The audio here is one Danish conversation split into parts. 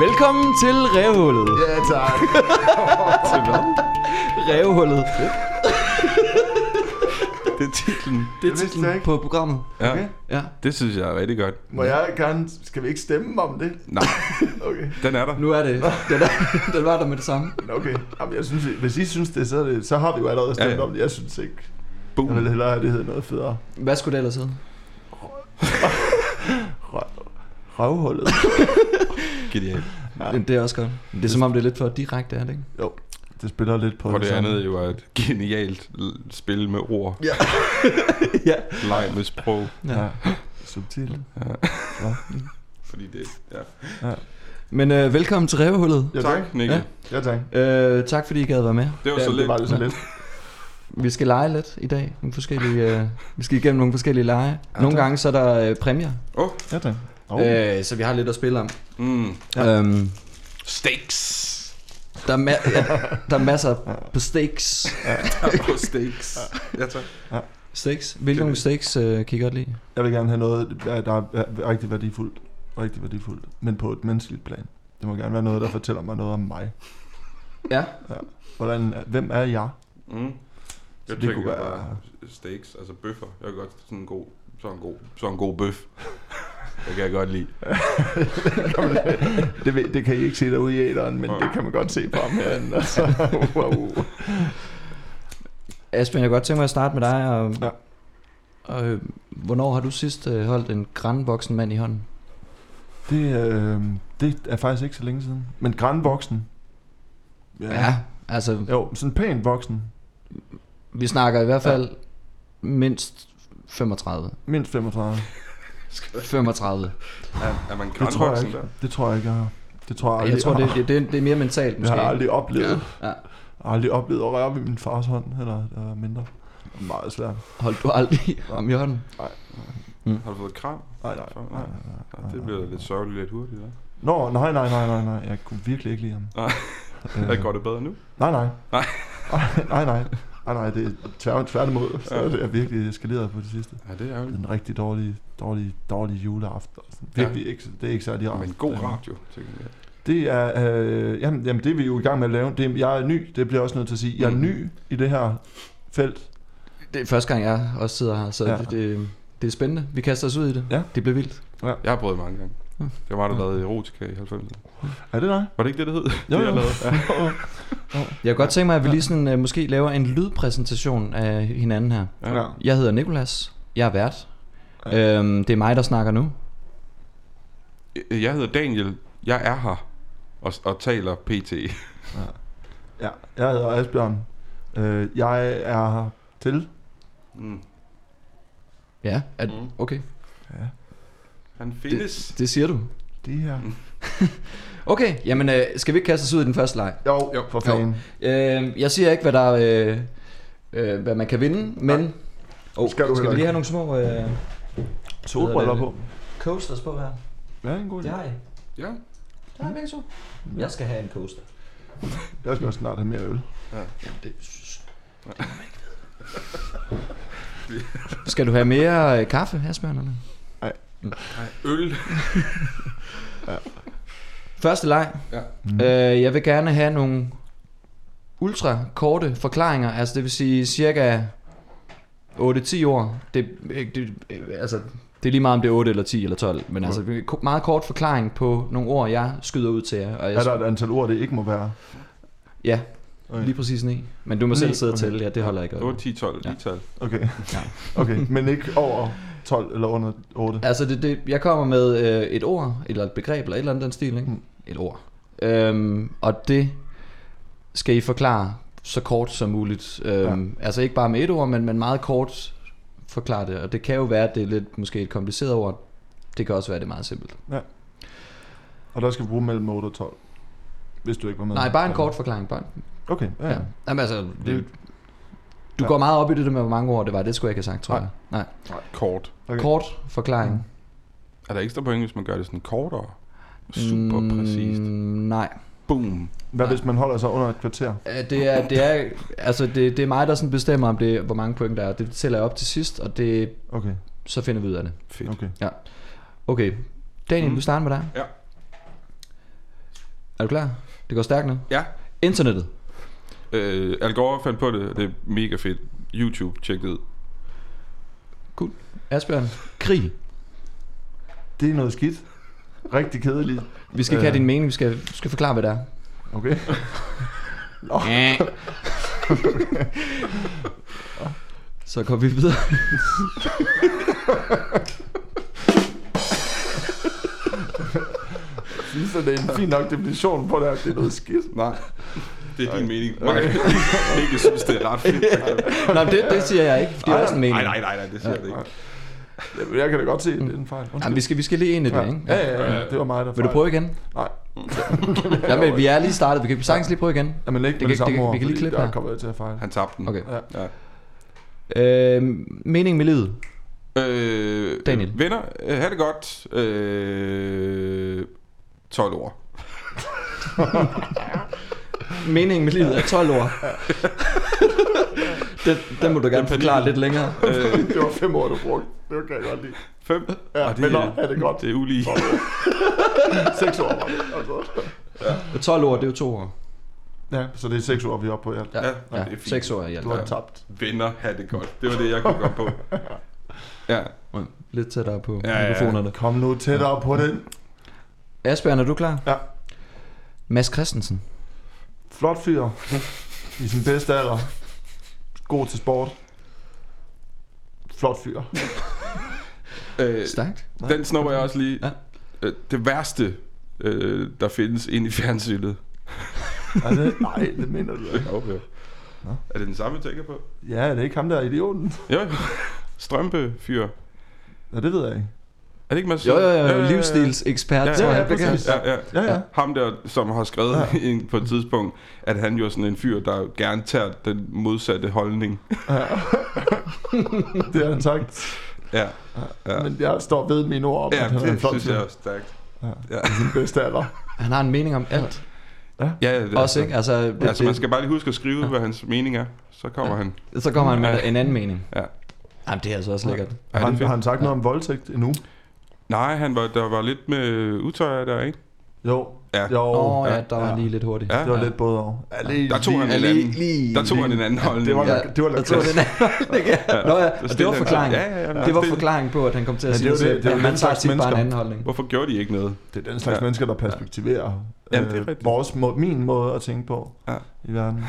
Velkommen til Revhullet. Ja, tak. Til hvad? Revhullet. Det er titlen. Det er vidste titlen jeg ikke. på programmet. Ja, Okay. Ja. det synes jeg er rigtig godt. Må jeg gerne... Skal vi ikke stemme om det? Nej, Okay. den er der. Nu er det. Den, er, den var der med det samme. Okay. Jamen, jeg synes, hvis I synes det, så, er det, så har vi jo allerede stemt Ja, ja. om det. Jeg synes ikke. Boom. Jeg vil hellere have, det hedder noget federe. Hvad skulle det ellers hedde? Røv- Røvhullet. Genialt. Ja. Det er også godt. Det er som om, det er lidt for direkte, er det ikke? Jo, det spiller lidt på Og det samme. andet jo er et genialt spil med ord. Ja. ja. Leg med sprog. ja. ja. Subtil. Fordi det, ja. Men øh, velkommen til Revhullet. Ja, Tak, Nikke. Ja. Ja, tak. Øh, tak fordi I gad være med. Det var Ja, så det lidt. var det så lidt. Vi skal lege lidt i dag. Nogle forskellige, øh, vi skal igennem nogle forskellige lege. Nogle tak. gange så er der øh, præmier, Åh, oh. Ja, tak. Oh. øh, så vi har lidt at spille om. mm. Ja. Øhm, Steaks. Der, er ma- ja, der er masser på steaks. På steaks. Ja, tak. Steaks? Hvilke nogle steaks øh, kan I godt lide? Jeg vil gerne have noget, der er rigtig værdifuldt. Rigtig værdifuldt. Men på et menneskeligt plan. Det må gerne være noget, der fortæller mig noget om mig. Ja. Hvordan, hvem er jeg? Mm. Jeg det tænker kunne være- bare steaks, altså bøffer. Jeg kan godt sådan en god, sådan en god, sådan en god bøf. Det kan jeg godt lide. det, ved, det kan I ikke se derude i æderen, men Nej. det kan man godt se på ham herinde. Altså. Wow. Asbjørn, jeg kunne godt tænke mig at starte med dig. Og, Ja. og, øh, hvornår har du sidst øh, holdt en grænvoksen mand i hånden? Det, øh, det er faktisk ikke så længe siden. Men grænvoksen. altså Jo, sådan pænt voksen. vi snakker i hvert fald mindst 35. Mindst 35. 35. Er, er man Det tror jeg ikke. der? Det tror jeg ikke, jeg har. Det tror jeg aldrig, Jeg tror, har. det, det, det, det er mere mentalt måske. har jeg aldrig oplevet. Ja. Jeg har aldrig oplevet at røre ved min fars hånd, eller er mindre. Det er meget svært. Holdt du aldrig om i hånden? Har du fået et kram? Nej, nej, nej, nej, Ja, nej. det bliver lidt sørgeligt lidt hurtigt, hva'? Nå, nej, nej, nej, nej, nej. Jeg kunne virkelig ikke lide ham. Nej. Øh, Øh. Går det bedre nu? Nej, nej. Nej. nej, nej. Nej, nej, det er tvær, tværtimod. Så Ja. det er virkelig eskaleret på det sidste. Ja, det er er en rigtig dårlig, dårlig, dårlig juleaften. og sådan. Virkelig ikke, det er ikke særlig rart. Men god Øh, radio, tænker jeg. Det er, øh, jamen, jamen, det er vi jo i gang med at lave. Det jeg er ny, det bliver jeg også nødt til at sige. Jeg er Mm. ny i det her felt. Det er første gang, jeg også sidder her, så Ja. ja. det, det, det er spændende. Vi kaster os ud i det. Ja. Det bliver vildt. Jeg har prøvet mange gange. Ja. Det var mig, der lavede erotika i 90'erne. Er det dig? Var det ikke det, det hed? Jo, det, jeg jo. Ja. Jeg kan godt tænke mig, at vi lige sådan, uh, måske laver en lydpræsentation af hinanden her. Ja. Jeg hedder Nikolas. Jeg er vært. Ja. Øhm, det er mig, der snakker nu. Jeg hedder Daniel. Jeg er her. Og, og taler PT. Ja, jeg hedder Asbjørn. Øh, jeg er her til. Mm. Ja, er, Mm. okay. Ja, Han findes. Det siger du. det her. Okay, jamen øh, skal vi ikke kaste os ud i den første leg? Jo, Jo. for fanden. Øh, jeg siger ikke, hvad der øh, øh, hvad man kan vinde, men... Oh, Skal du skal vi lige have nogle små øh, Solbriller det? på. coasters på her? Ja, en god idé. Det har I. Ja. Det har I begge to. Jeg skal have en coaster. Jeg skal også snart have mere øl. Jamen, det, Skal du have mere øh, kaffe, Asbjørn? Eller? Nej, øl. Første leg. Ja. Mm. Øh, jeg vil gerne have nogle ultra korte forklaringer, altså det vil sige cirka 8-10 år. Det, det, altså, det er lige meget om det er 8 eller 10 eller 12, men altså ko- meget kort forklaring på nogle ord, jeg skyder ud til jer. Og jeg, Er der et antal ord, det ikke må være? Ja, Okay. lige præcis ni. Men du må selv Ni, sidde og okay. tælle, ja, det holder ikke. 8, 10, 12, Ja. lige tal. Okay. Ja. okay, men ikke over 12 eller under 8. Altså, det, det, jeg kommer med øh, et ord, eller et begreb, eller et eller andet den stil, ikke? Mm. Et ord. Øhm, og det skal I forklare så kort som muligt. Øhm, ja. Altså ikke bare med et ord, men, men meget kort forklare det. Og det kan jo være, at det er lidt måske et kompliceret ord. Det kan også være, at det er meget simpelt. Og der skal vi bruge mellem 8 og 12. Hvis du ikke var med. Nej, bare en kort forklaring. Bare. Okay, ja. Ja. ja. Jamen altså, det, du Ja. går meget op i det der med, hvor mange ord det var. Det skulle jeg ikke have sagt, tror Nej. jeg. Nej. Kort. Okay. Kort forklaring. Mm. Er der ekstra point, hvis man gør det sådan kortere? Super Mm, præcist. Nej. Boom. Hvad Nej. hvis man holder sig under et kvarter? Ja, Det er, det er, altså det, det er mig, der sådan bestemmer, om det, hvor mange point der er. Det tæller jeg op til sidst, og det, Okay, så finder vi ud af det. Fedt. okay. Okay, Daniel, Mm. vi starter med dig. Ja. Er du klar? Det går stærkt nu. Ja. Internettet. Øh, Al Gore fandt på det, det er mega fedt. YouTube, tjek det ud. Asbjørn. Krig. Det er noget skidt. Rigtig kedeligt. Vi skal ikke have Øh. din mening, vi skal, vi skal forklare, hvad det er. Okay. Så går vi videre. Synes du, det er en fin nok definition på det, at det er noget skidt? Nej. Det er din mening. Mange ikke synes, det er ret fedt. Nej, det, det siger jeg ikke. Det er også en mening. Nej, nej, nej, nej, det siger jeg det ikke. Jeg kan da godt se, at det er en fejl. Jamen, vi skal, vi skal lige ind i det, ja. ikke? Ja, ja, ja, det var mig, der Vil du prøve igen? Nej. Jamen, vi er lige startet. Vi kan sagtens lige prøve igen. Jamen ikke Det med det samme det ord, vi kan lige klippe her. kommer til at fejle. Han tabte den. Okay. Ja. Øh, mening med livet. Øh, Daniel. Venner, øh, ha' det godt. Øh, 12 år. Meningen med livet er 12 år. den, den må du gerne forklare lidt længere. Det var fem år, du brugte. Det kan jeg godt lide. 5. Ja, venner, ha' det godt. Det er ulige. Seks år var det. Altså. 12 år, det er jo to år. Ja, så det er seks år, vi er oppe på. Ja. Ja, Ja, ja, det er fint. 6 år i alt. Du har Ja. tabt. Venner, ha' det godt. Det var det, jeg kunne komme på. Ja. Lidt tættere på Ja, ja, ja. mikrofonerne. Kom nu tættere på den. Asbjørn, er du klar? Ja. Mads Christensen. Flot fyr. I sin bedste alder. God til sport. Flot fyr. Øh, Stærkt. den snupper jeg også lige. Ja. Øh, Det værste, øh, der findes inde i fjernsynet. Er det? Nej, det mener du ikke. Okay. Nå. Er det den samme, jeg tænker på? Ja, er det ikke ham der idioten? Jo, Strømpe-fyr. Ja, det ved jeg ikke. Er det ikke Mads? Jo, jo, Ja, ja, jo, ja. livsstilsekspert, Ja, tror ja, jeg. ja, det. Ja, ja. Ja, ja. Ham der, som har skrevet ja. på et tidspunkt, at han jo er sådan en fyr, der gerne tager den modsatte holdning. Det har han sagt. Ja, Ja. Men jeg står ved mine ord om, ja at han er en det flot synes jeg er stærkt. Ja. Ja. I sin bedste alder. Han har en mening om alt. Ja, ja, det er Også, ikke? Altså, det, Altså, man skal bare lige huske at skrive, hvad hans mening er. Så kommer Ja. han. Så kommer han med Ja. en anden mening. Ja. Jamen, det er altså også lækkert. Ja, Har det han, har han sagt noget om voldtægt endnu? Nej, han var, der var lidt med utøjer der, ikke? Jo. Ja. Jo. Åh, oh, ja, ja, der var ja. lige lidt hurtigt. Ja. Det var lidt både over. Ja, lige, Der tog han Ja, en lige, anden. lige, Der tog han en anden holdning. Det var, Ja, ja, det var tror, Lacoste. den er... Nå ja, og det var forklaringen. Ja, ja, ja. Det var det- forklaringen på, at han kom til at sige det er det, det- det er at man tager tit bare en anden holdning. Hvorfor gjorde de ikke noget? Det er den slags Ja. mennesker, der perspektiverer Jamen, det er øh, rigtigt. vores må, min måde at tænke på Ja. i verden.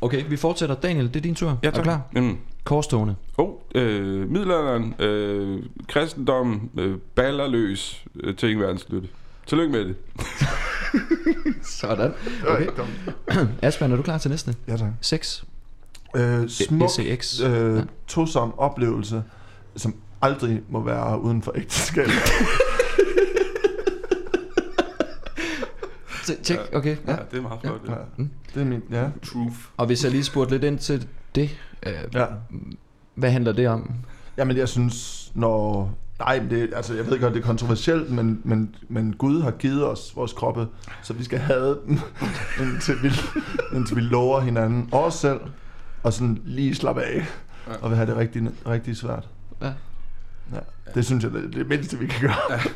Okay, vi fortsætter. Daniel, det er din tur. Ja, er du tak. klar? Mm. Korstogene. Oh, øh, middelalderen, øh, kristendom, øh, ballerløs, øh, ting verdenslytte. Tillykke med det. Sådan. Okay. Asbjørn, er du klar til næste? Ja, tak. 6. Øh, smuk, SEX. øh, Ja. tosom oplevelse, som aldrig må være uden for ægteskab. Tjek, okay. Ja. Ja, det er meget flot. ja. Ja. Det er min, ja. Truth. Og hvis jeg lige spurgte lidt ind til det, øh, ja. hvad handler det om? Jamen, jeg synes, når... Nej, men det, altså, jeg ved godt, det er kontroversielt, men, men, men Gud har givet os vores kroppe, så vi skal have dem, indtil vi, indtil vi lover hinanden, og os selv, og sådan lige slappe af, Ja. og vil have det rigtig, rigtig svært. Ja. Ja, det synes jeg, det er det mindste, vi kan gøre,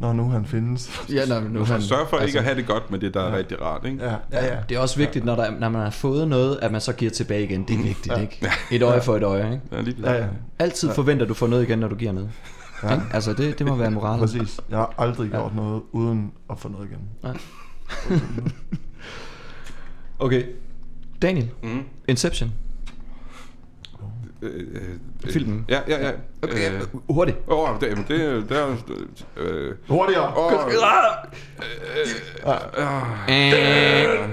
når nu han findes. Ja, nej, men nu Så han, sørg for altså, ikke at have det godt med det, der er Ja. rigtig rart, ikke? Ja, ja, ja. Det er også vigtigt, når, der, når man har fået noget, at man så giver tilbage igen. Det er vigtigt, Ja. ikke? Et øje for et øje, ikke? Ja, lige Ja, ja. Altid forventer du får noget igen, når du giver noget. ja. Ikke? Altså, det, det må være moralen. Præcis. Jeg har aldrig Ja. gjort noget uden at få noget igen. Okay. Daniel, Mm. Inception. Øh, øh, øh, Filmen. Ja, ja, ja. Okay, Øh, hurtigt. Åh, oh, det, det, det er... Øh, Hurtigere! åh, Øh,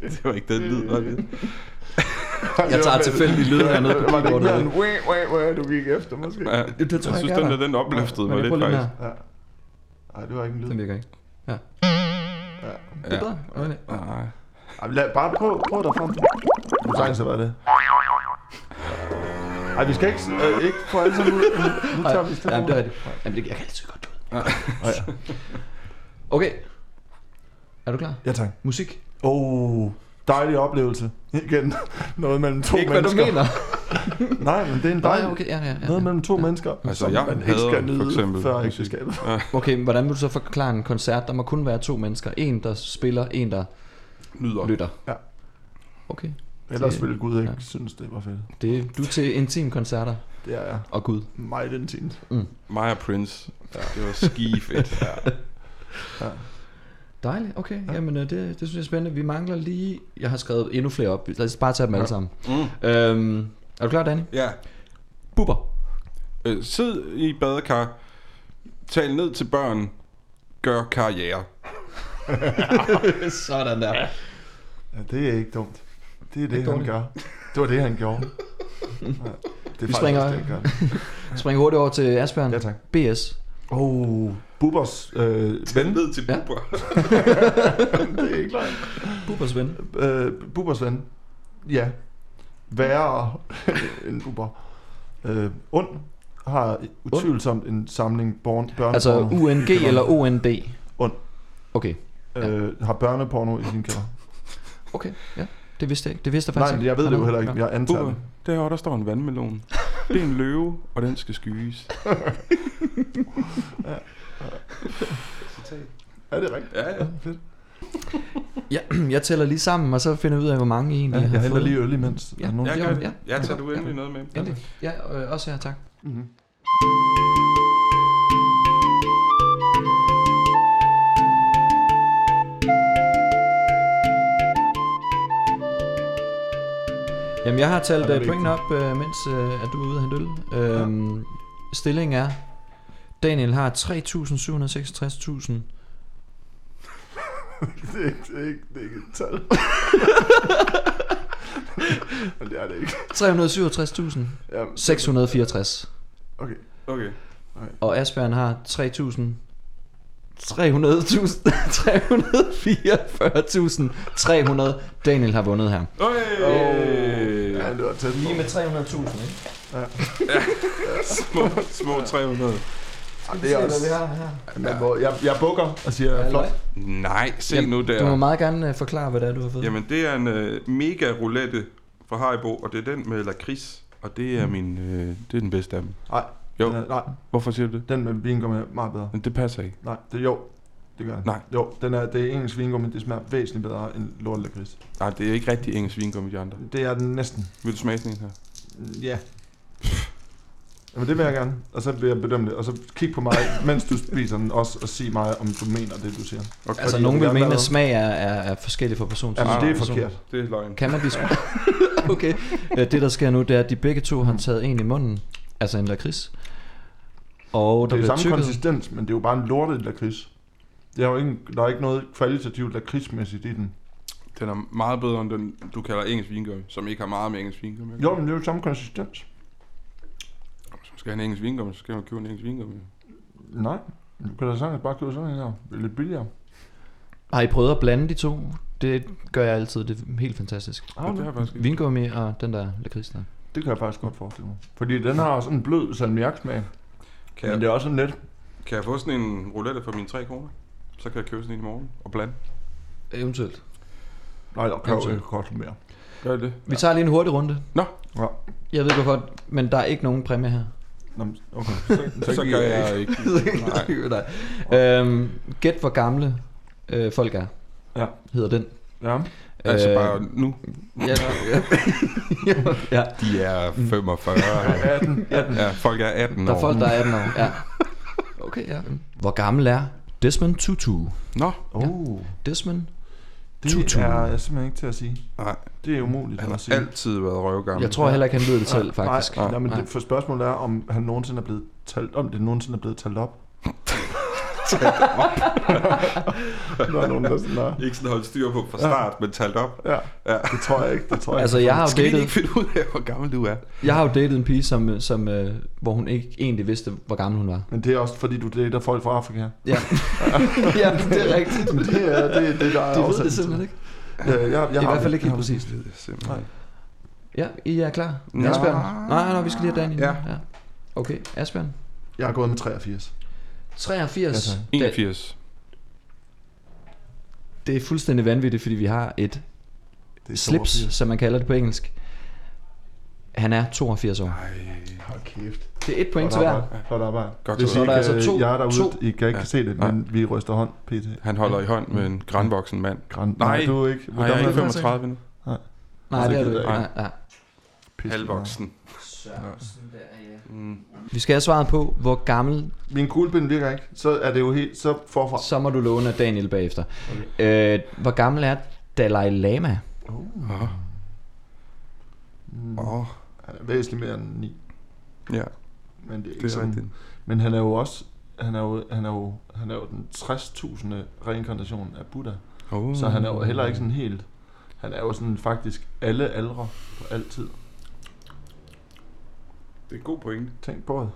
det var ikke den lyd, var det? Jeg tager tilfældig lyd hernede på Det var keyboardet. mere en wah, wah, wah, du gik efter, måske. Ja, det tror jeg jeg synes, ikke den, der. den opløftede mig lidt, faktisk. Ja. Nej, det var ikke en lyd. Den virker ikke. Ja. Ja. Det er bedre. Okay. Nej. Ej, men lad, bare prøv, prøv derfra. Du sagde så var det. Ej, vi skal ikke, øh, ikke få alle sammen ud. Nu, nu tager vi stille. Jamen, det er rigtigt. Jamen, det, jeg kan altid godt ud. Ja. Okay. Er du klar? ja, tak. Musik? Oh, dejlig oplevelse. Igen, noget mellem to Ikke hvad du mennesker. mener. Nej, men det er en Nej, dejlig... okay, ja, ja, ja. Noget mellem to mennesker, Altså, som jeg man ikke skal for nyde eksempel før ægteskabet. Okay, hvordan vil du så forklare en koncert? Der må kun være to mennesker. En, der spiller, en, der Nyder. lytter. Ja. Okay. Ellers Det- ville Gud ikke ja. synes, det var fedt. Det, du er til intim koncerter Det er jeg. og Gud. Meget intimt. Mig og Prince. Det var ski fedt. Ja. Dejligt, okay. Ja. Jamen, øh, det, det synes jeg er spændende. Vi mangler lige... Jeg har skrevet endnu flere op. Lad os bare tage dem alle sammen. Mm. Øhm, er du klar, Danny? Ja. Bubber. Øh, sid i badekar. Tal ned til børn. Gør karriere. Sådan der. ja, det er ikke dumt. Det er det, Ikke han dårligt. gør. Det var det, han gjorde. Ja. Det er Vi springer- også det, han gør. Spring hurtigt over til Asbjørn. Ja, tak. BS. Oh, Bubbers øh, ven. Ned til Ja. buber. det er ikke løgn. Bubbers ven. Øh, Bubbers ven. Ja. Værre end Bubber. Øh, und har utvivlsomt en samling born, børneporno. Altså UNG eller OND? Und. Okay, øh, har børneporno i sin kælder. okay, ja. Det vidste jeg ikke. Det vidste jeg faktisk Nej, ikke. jeg ved det jo heller ikke. Ja. Jeg antager det. Derovre der står en vandmelon. Det er en løve, og den skal skyes. Er det rigtigt? Ja, ja. Fedt. Ja, jeg tæller lige sammen, og så finder jeg ud af, hvor mange I egentlig Ja, har jeg hælder lige øl imens. Ja, Er nogen- Jeg Ja, gør ja. Jeg tager du endelig noget med. Endelig. Ja, øh, også her, tak. Mhm. Jamen, jeg har Ja, talt uh, pointen op, uh, mens uh, at du er ude og hente øl. Um, Stillingen er, Daniel har 3.766.000. Det er ikke, det er ikke, det er ikke et tal. Men det er det ikke. 367.664. Ja, okay. Okay. Og Asbjørn har 3.000... 300.000... 344.300 Daniel har vundet her. Hey! Ja, det var tæt på. med 300.000, ikke? Små, små 300. Ja, det er også... har her. Man må, jeg, jeg bukker og siger, flot. Nej, se Jamen, nu Du må der. meget gerne uh, forklare, hvad det er, du har fået. Jamen, det er en uh, mega roulette fra Haribo, og det er den med lakrids. Og det er min, øh, det er den bedste af dem. Nej, Jo. den er, nej, Hvorfor siger du det? den med vingummi er meget bedre. Men det passer ikke. Nej, det jo. Det gør den. Nej. Jo, den er, det er engelsk vingummi, det smager væsentligt bedre end lortelakrids. Nej, det er ikke rigtig engelsk vingummi, de andre. Det er den næsten. Vil du smage sådan en her? Ja. Jamen det vil jeg gerne. Og så vil jeg bedømme det. Og så kig på mig, mens du spiser den også, og sig mig, om du mener det, du siger. Okay. Altså, Fordi nogen jeg vil mene, at smag er, er, er forskellig fra person til Jamen det er person. forkert. Det er løgn. Cannabis. okay. Øh, Det, der sker nu, det er, at de begge to har taget en i munden. Altså en lakrids. Og der Det er samme tykket. konsistens, men det er jo bare en lortet lakrids. Det er jo ikke, der er ikke noget kvalitativt lakridsmæssigt i den. Den er meget bedre end den, du kalder engelsk vingummi, som ikke har meget med engelsk vingummi. Jo, men det er jo samme konsistens. Man skal have en engelsk vingummi, så skal man købe en engelsk vingummi. Nej, du kan da sagtens bare købe sådan en her. Det er lidt billigere. Har I prøvet at blande de to? Det gør jeg altid. Det er helt fantastisk. Ah, det har faktisk ikke. Vingummi og den der lakrids der. Det kan jeg faktisk godt forestille mig. Fordi den har sådan en blød salmiaksmag. Kan Men jeg, det er også sådan lidt. kan jeg få sådan en roulette for mine 3 kroner? Så kan jeg købe sådan en i morgen og blande. Eventuelt. Nej, der kan jo Eventuelt. ikke koste mere. Gør jeg det? Vi tager lige en hurtig runde. Nå, Ja. Jeg ved ikke hvorfor, men der er ikke nogen præmie her. Nå, okay. Så, så, så gør jeg ikke. Nej. Nej. Øhm, gæt hvor gamle øh, folk er. Ja. Hedder den. Ja. Altså Øh, bare nu. Ja, ja. ja. De er 45. 18. 18. ja, folk er 18 Der år. er folk, der er 18 år. Ja. Okay, ja. Hvor gammel er Desmond Tutu? Nå, Oh, Desmond? det Tutu. er jeg simpelthen ikke til at sige. nej. Det er umuligt Han at har sige. altid været røvgammel. Jeg tror heller ikke, han ved det selv, faktisk. Nej, nej, men Nej. det, for spørgsmålet er, om han nogensinde er blevet talt, om det nogensinde er blevet talt op. Der er nogen, der sådan er. Ikke sådan holdt styr på fra start, men talt op. Ja, Ja. det tror jeg ikke. Det tror jeg Altså, ikke. jeg har Skal vi datet, ikke finde ud af, hvor gammel du er? jeg har jo datet en pige, som, som, øh, hvor hun ikke egentlig vidste, hvor gammel hun var. Men det er også fordi, du dater folk fra Afrika. Ja, ja det er rigtigt. Men det er det, er det der er De ved det simpelthen ikke. Øh, jeg, jeg I har hvert fald ikke Jeg helt præcist. Er simpelthen. Ja, I er klar? Ja. Asbjørn? Nej, nej, vi skal lige have Daniel. Ja. ja. Okay, Asbjørn. Jeg har gået med 83. 83. Ja, tak. det, 81. det er fuldstændig vanvittigt, fordi vi har et Det er slips, 82. som man kalder det på engelsk. Han er 82 år. Ej, Hold kæft. Det er et point til hver. Flot arbejde. Godt Hvis så. I er der ikke, altså to- jeg er derude, to- I kan ikke Ja. se det, Nej. men vi ryster hånd, pt. Han holder i hånd med en grænvoksen mand. Gran, Nej. nej, du er ikke. Nej, jeg er ikke gammel du? 35 nu. Nej, Altså, det er det ikke. Nej, nej. Halvvoksen. Mm. Mm. Vi skal have svaret på, hvor gammel. Min kuglepind virker ikke. Så er det jo helt... Så forfra. så må du låne af Daniel bagefter. Okay. Øh, hvor gammel er Dalai Lama? Åh. Mm. Åh, Han er væsentligt mere end 9. ja, Men det er ikke det er sådan. rigtigt. Men han er jo også... Han er jo, han er jo, han er jo den 60.000. reinkarnation af Buddha. Oh. Så han er jo heller ikke sådan helt... Han er jo sådan faktisk alle aldre på altid. Det er en god pointe. Tænk på det.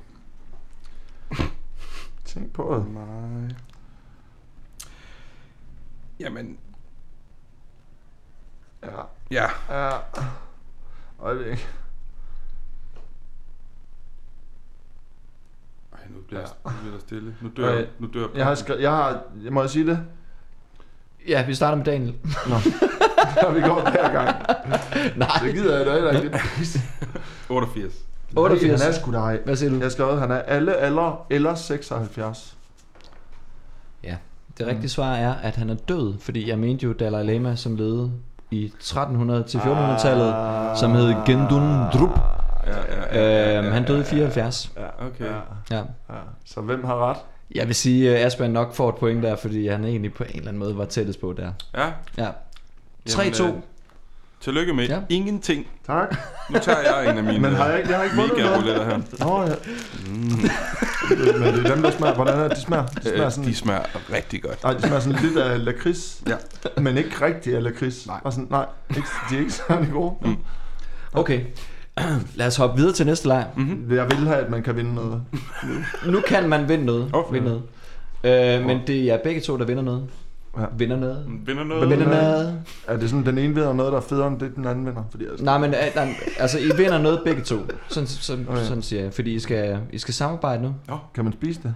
Tænk på det. Nej. Jamen, Ja. ja. Ja. Øjeblik. Ej, nu bliver, Ja. nu bliver der stille. Nu dør, Øh, nu dør Jeg har skrevet... Jeg har... Må jeg sige det? Ja, vi starter med Daniel. Nå. har vi gjort hver gang. Nej. Det gider jeg da heller ikke. 88. 88. Han er sgu dig. Hvad siger du? Jeg har skrevet, han er alle alder eller 76. Ja, det rigtige svar er, at han er død, fordi jeg mente jo Dalai Lama, som levede i 1300 til 1400-tallet, Ah. som hed Gendun Drup. Ja, ja, ja, ja, Øhm, han døde i 74. Ja, Okay. Ja, Ja. ja. Så hvem har ret? Jeg vil sige, at Asbjørn nok får et point der, fordi han egentlig på en eller anden måde var tættest på der. Ja. Ja. Jamen, 3-2. Øh, Tillykke med Ja. ingenting. Tak. Nu tager jeg en af mine Men har jeg ikke, jeg har ikke mega rouletter her. Nå, ja. Mm. Men det er dem, der smager. Hvordan er det? De smager, de smager Øh, sådan... de smager rigtig godt. Nej, de smager sådan lidt af lakrids. Ja. Men ikke rigtig af lakrids. Nej. Bare sådan, nej, ikke, de er ikke særlig gode. Mm. Okay. Lad os hoppe videre til næste leg. Mm-hmm. Jeg vil have, at man kan vinde noget. Nu kan man vinde noget. Åh, vinde noget. Øh, men det er begge to, der vinder noget. Ja. Vinder noget. Vinder noget. Vinder noget. Er det sådan, den ene vinder noget, der er federe end det, den anden vinder? Fordi altså, Nej, men øh, altså, I vinder noget begge to. Sådan, sådan, Okay. sådan siger jeg. Fordi I skal, I skal samarbejde nu. kan man spise det?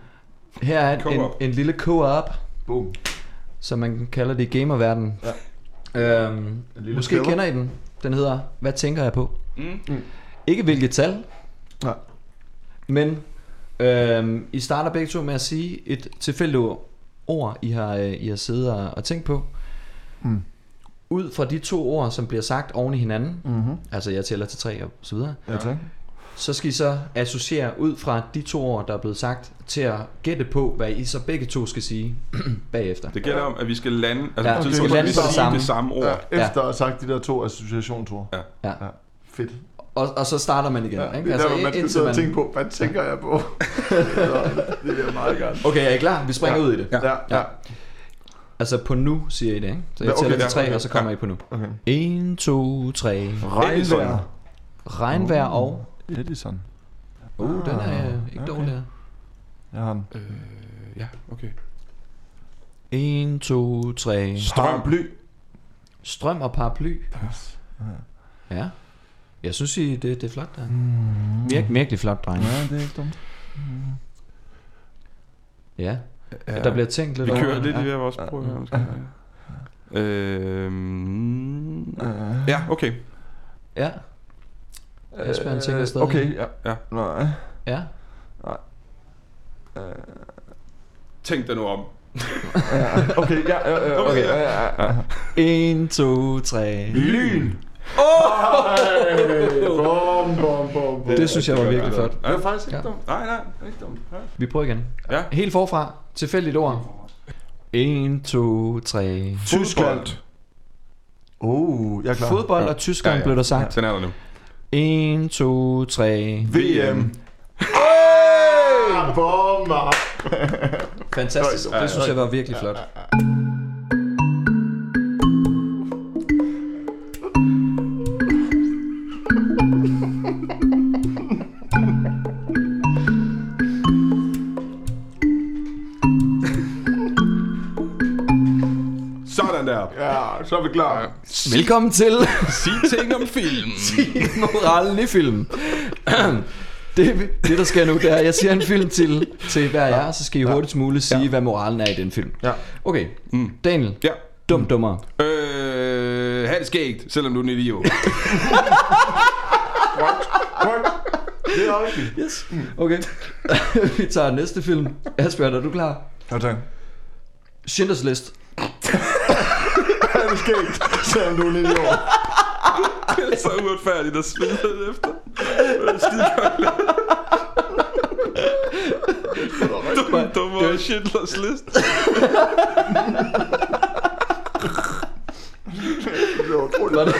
Her er en, en lille co-op, Boom. som man kalder det i gamerverdenen. Ja. Øhm, En lille måske kender I den. Den hedder, hvad tænker jeg på? Mm. Ikke hvilket tal, Nej. men øhm, I starter begge to med at sige et tilfældigt ord, I har, øh, I har siddet og, og tænkt på. Mm. Ud fra de to ord, som bliver sagt oven i hinanden, Mm-hmm. altså jeg tæller til tre og så videre, Ja, tak. så skal I så associere ud fra de to ord, der er blevet sagt, til at gætte på, hvad I så begge to skal sige bagefter. Det gælder om, at vi skal lande, altså Ja, vi skal skal lande på det samme. det samme ord. Ja, efter at have sagt de der to associationsord. Ja. Ja. ja. Fedt. Og, og så starter man igen. Ja, ikke? det er der, hvor man skal sidde og tænke på, hvad tænker jeg på? Det vil jeg meget gerne. Okay, er I klar? Vi springer Ja. ud i det. Ja, ja. Ja. Altså på nu, siger I det, ikke? Så jeg Ja, okay, tæller til ja, tre, okay. og så kommer I på nu. Okay. 1, 2, 3. Regnvejr. Regnvejr og... Edison. Uh, den er øh, ikke okay. dårlig her. Jeg har den. Øh, ja, okay. 1, 2, 3. Strøm. Paraply. Strøm og paraply. Yes. Ja. Jeg synes, I, det, det er flot der. Mm. Virkelig, virkelig flot, dreng. Ja, det er ikke dumt. Ja. Ja. Der bliver tænkt lidt Vi over kører det. lidt i Ja. hver vores sprog her, måske. Øhm, ja, okay. Ja. Asbjørn tænker stadig. Okay, ja. Ja. Nej. Ja. Uh, Tænk dig nu om. ja, okay, ja, ja, ja, okay, ja, ja, ja. 1, 2, 3. Lyn. Oh! Bom, bom, bom, bom. Det synes jeg var virkelig flot. Det var faktisk ikke Ja. dumt. Nej, nej, ikke dumt. Ja. Vi prøver igen. Ja. Helt forfra. Tilfældigt ord. 1, 2, 3. Tyskland. Oh, jeg er klar. Fodbold Ja. og Tyskland Ja, ja. blev der sagt. Den er der nu. 1, 2, 3. VM. Hey! Bomber. Fantastisk. Ja, Det synes jeg var virkelig flot. Ja, så er vi klar. Velkommen til Sig ting om film. moralen i film. det, det, der sker nu, det er, at jeg siger en film til, til hver af jer, så skal I hurtigst muligt sige, Ja. hvad moralen er i den film. Ja. Okay, Mm. Daniel, Ja. dum dummer. Øh, det skægt, selvom du er en idiot. Det er rigtigt. Yes. Okay, vi tager næste film. Asbjørn, er du klar? Ja, tak. Schindlers List. Det sket, selvom du er en idiot? det er så uretfærdigt at spille det efter. Det er skide godt. Dum, dum og Schindlers list. Det var. Var det,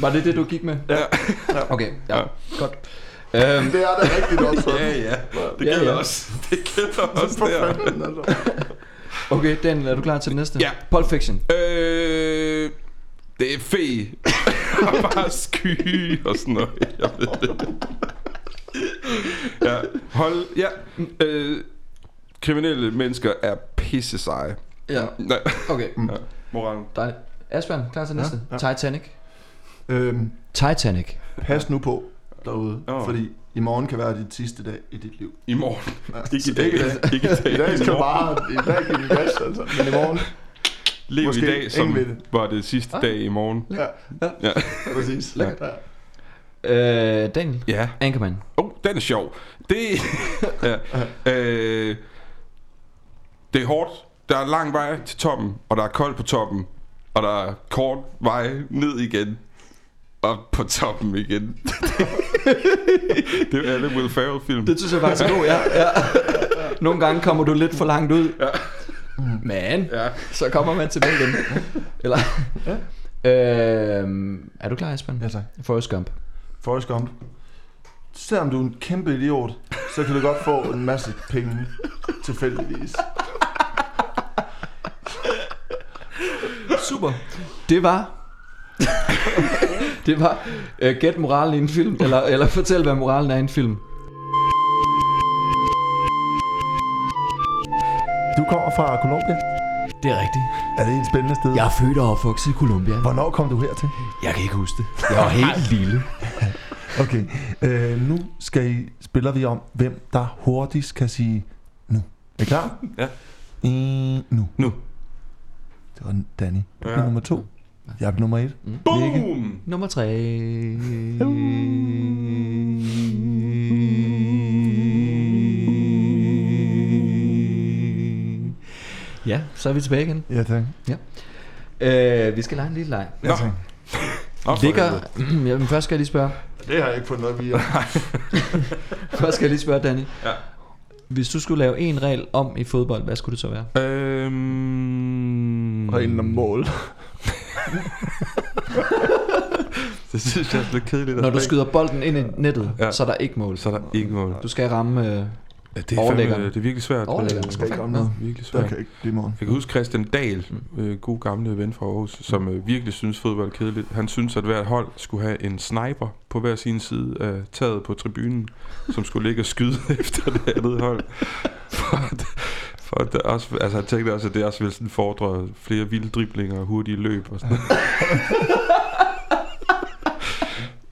var det det, du gik med? Ja. Okay, ja, Ja. godt. Øhm, Det er da rigtigt også. Ja, ja. Det Ja, gælder ja. også. Det gælder også der. fanden, altså. okay, Daniel, er du klar til den næste? Ja. Pulp Fiction. Øh, det er fe. og bare sky og sådan noget. Jeg ved det. Ja, hold... Ja, øh, kriminelle mennesker er pisse seje. Ja. Nej, Okay, ja. moralen. dejligt. Asbjørn, klar til næste? ja. Titanic. Øhm, Titanic. pas nu på derude, Åh. fordi i morgen kan være dit sidste dag i dit liv. I morgen. Ja, Ikke i dag. Ikke i dag. Ikke i dag. Skal bare i dag den gas, altså. Men i morgen, Lev Måske i dag, som det. var det sidste dag i morgen. ja, Ja. præcis. Lækkert. Ja. Øh, Daniel. ja. Anchorman. Oh, den er sjov. Det, ja. øh, det er hårdt. Der er lang vej til toppen, og der er koldt på toppen, og der er kort vej ned igen, og på toppen igen. det er alle Will Ferrell-film. Det synes jeg faktisk er god, ja. ja. Nogle gange kommer du lidt for langt ud. Ja. Men, Ja. så kommer man tilbage igen. Eller, øhm, er du klar, Esben? Ja, tak. Forrest Gump. Forrest Gump. Selvom du er en kæmpe idiot, så kan du godt få en masse penge tilfældigvis. Super. Det var... det var uh, Gæt moralen i en film, eller, eller fortæl, hvad moralen er i en film. Du kommer fra Colombia. Det er rigtigt. Er det et spændende sted? Jeg er født og opvokset i Colombia. Hvornår kom du hertil? Jeg kan ikke huske det. Jeg var helt lille. Okay, øh, nu skal I, spiller vi om, hvem der hurtigst kan sige nu. Er I klar? Ja. I, nu. Nu. Det var Danny. Du Ja. er nummer to. Jeg er nummer et. Boom! Nummer tre. Ja, så er vi tilbage igen. Ja, tak. Øh, vi skal lege en lille leg. Ja, tak. Nå, Ligger... Jamen, først skal jeg lige spørge. Det har jeg ikke fundet noget via. Først skal jeg lige spørge, Danny. Ja. Hvis du skulle lave en regel om i fodbold, hvad skulle det så være? Øhm, Og en om mål. det synes jeg er lidt kedeligt. Når du skyder bolden ind i nettet, Ja. ja. så er der ikke mål. Så er der ikke mål. Du skal ramme... Øh, Ja, det, er fandme, det er virkelig svært. Overlæggeren. Øh, Skal ikke ramme noget. Virkelig Der svært. kan ikke blive mål. Jeg kan huske Christian Dahl, øh, god gamle ven fra Aarhus, som øh, virkelig synes fodbold er kedeligt. Han synes, at hvert hold skulle have en sniper på hver sin side af taget på tribunen, som skulle ligge og skyde efter det andet hold. For, at- for at der også, altså han tænkte også, at det også ville sådan fordre flere vilde driblinger og hurtige løb og sådan noget.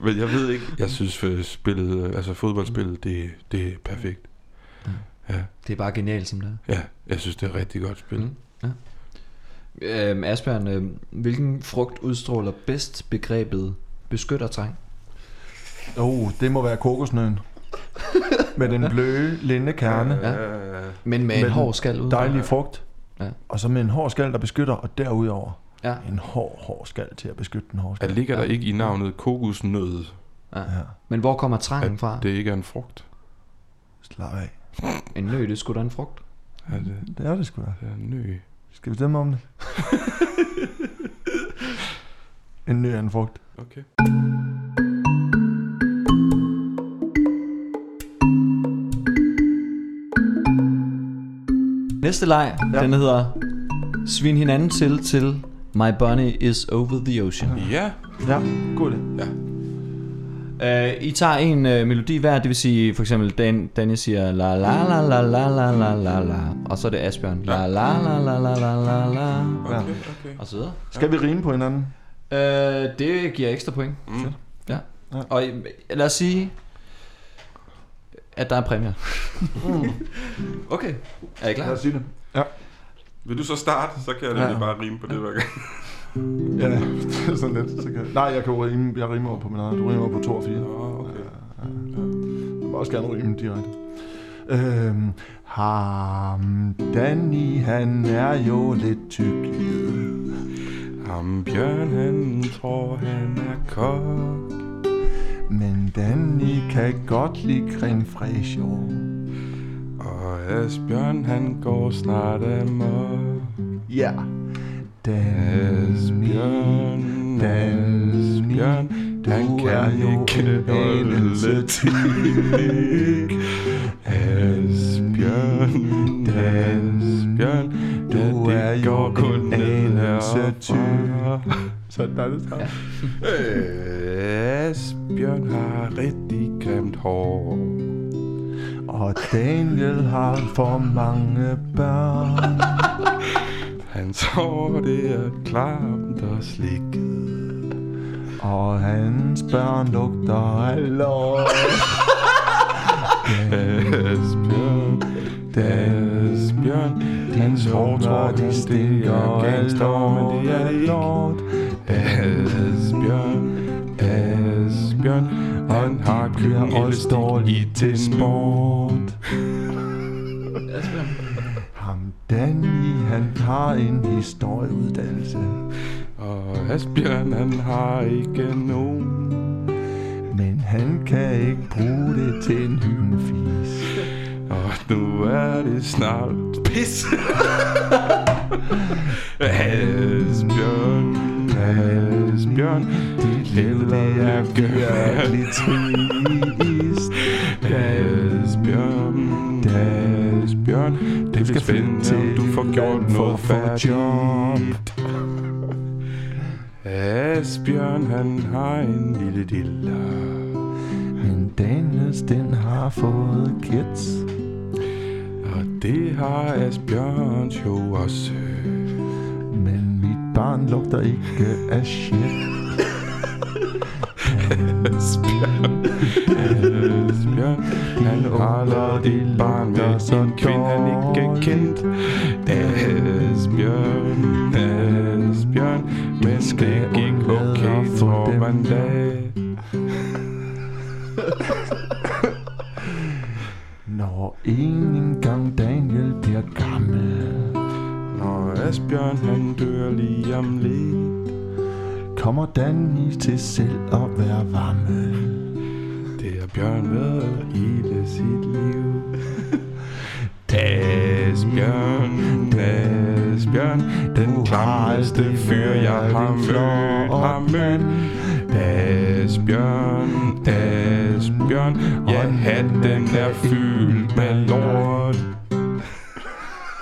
Men jeg ved ikke, jeg synes øh, spillet, øh, altså fodboldspillet, det, det er perfekt. Ja, det er bare genialt, som det er. ja, jeg synes, det er rigtig godt spil. Mm. Ja. Øhm, Asbjørn, øh, hvilken frugt udstråler bedst begrebet beskyttertræng? Oh, det må være kokosnøen. Med den bløde, linde kerne. Ja. Men med en Med hård skal ud. Dejlig frugt. Ja. Og så med en hård skal, der beskytter, og derudover Ja. en hård, hård skal til at beskytte den hårde Der skal. ligger der Ja. ikke i navnet kokosnød, ja. Ja, Men hvor kommer trangen fra? at det ikke er en frugt. slap af. En nø, det skulle da en frugt. Er det, Det er det sgu da. det er en nø. Skal vi stemme om det? en ny er en frugt. Okay. Næste leg, Ja. ja. den hedder Svin hinanden til til My Bunny is over the ocean. Ja. Ja, god idé. Uh, I tager en uh, melodi hver, det vil sige for eksempel Dan, Danny siger la la la la la la la la la og så er det Asbjørn la la la la la la la la Ja. Okay, okay. og så videre. Skal vi rime på hinanden? Uh, det giver ekstra point. Mm. Ja. Ja. Og øh, lad os sige at der er præmier. okay, er I klar? Lad os sige det. Vil du så starte, så kan jeg Ja. bare rime på det hver gang. Ja, det er sådan lidt. Så kan... Nej, jeg kan jo rime, jeg rimer på min eget. Du rimer på 2 og 4. Nå, okay. Jeg må også gerne rime direkte. Øhm, ham, Danny, han er jo lidt tyk. Ham Bjørn, han tror, han er kok. Men Danny kan godt lide creme fraiche. Og Asbjørn, han går snart amok. Ja. Asbjørn, Han du er kan jo ikke holde til. Asbjørn, Asbjørn, Du er jo kun en anelse herfra. Sådan er det så. Asbjørn har rigtig grimt hår. Og Daniel har for mange børn. Hans hår, det er klamt og slikket. Og hans børn lugter af lort. Asbjørn, Asbjørn, hans hår tror de stinker gangster, men det er det ikke. Asbjørn, Asbjørn, han har kørt i til sport. Danny, han har en historieuddannelse. Og Asbjørn, han har ikke nogen. Men han kan ikke bruge det til en hyldefis. Og nu er det snart pis. Asbjørn, Asbjørn, Det heldig er virkelig trist. Asbjørn, Asbjørn, det bliver skal spændende, får gjort noget færdigt. Asbjørn, han har en lille diller. Men Daniels, den har fået kids. Og det har Asbjørns jo også. Men mit barn lugter ikke af shit. Asbjørn, Asbjørn, han holder dit barn med en kvinde, han ikke kendt. Når en engang Daniel bliver gammel, Når Asbjørn, han dør lige om lidt. kommer Danny til selv at være varme. Det har Bjørn været hele sit liv. Asbjørn, Asbjørn, den klammeste fyr, jeg har mødt, har mødt. Asbjørn, Asbjørn, ja, hatten er fyldt med lort.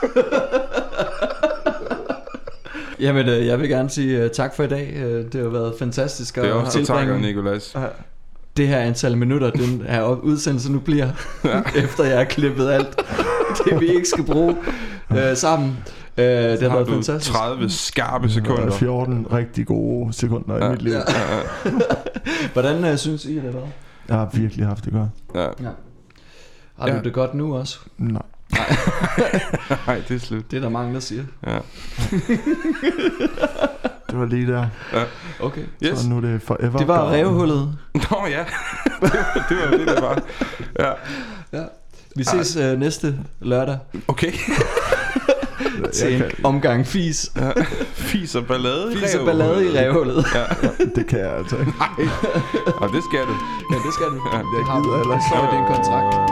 Jamen, øh, jeg vil gerne sige uh, tak for i dag. Uh, det har været fantastisk Det er også tilbringe Nikolas. det her antal minutter, den her udsendelse nu bliver, efter jeg har klippet alt det, vi ikke skal bruge uh, sammen. Uh, det har har været du fantastisk. 30 skarpe Der er sekunder. 14 rigtig gode sekunder i Ja. mit liv. Ja. Hvordan uh, synes I, det har været? Jeg har virkelig haft det godt. Ja. Ja. Har Ja. du det godt nu også? Nej. Nej, det er slut. Det er der mange, der siger. Ja. Det var lige der. Okay. Yes. Så nu er det forever. Det var revhullet. Nå ja, det var det, var det, det var. Ja. Ja. Vi ses uh, næste lørdag Okay. Til en Jeg kan, omgang fis. Ja. Fis og ballade i Fis og ballade i revhullet. Ja. det kan jeg altså ikke. Og det skal du. Ja, det skal du. Ja, det har gider du. Det står i din kontrakt.